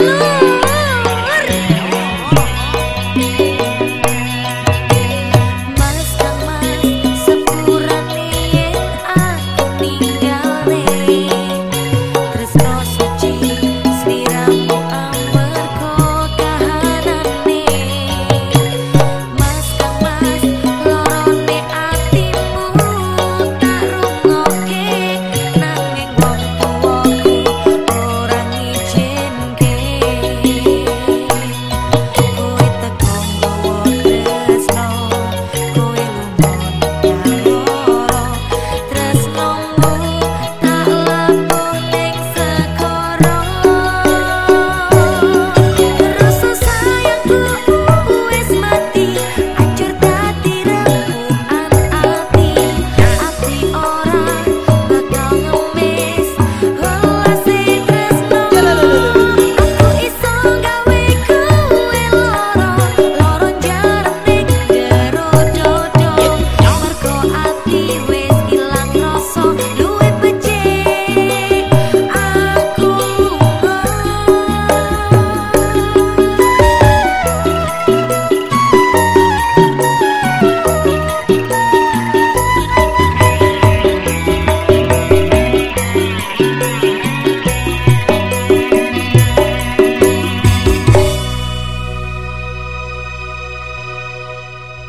blue.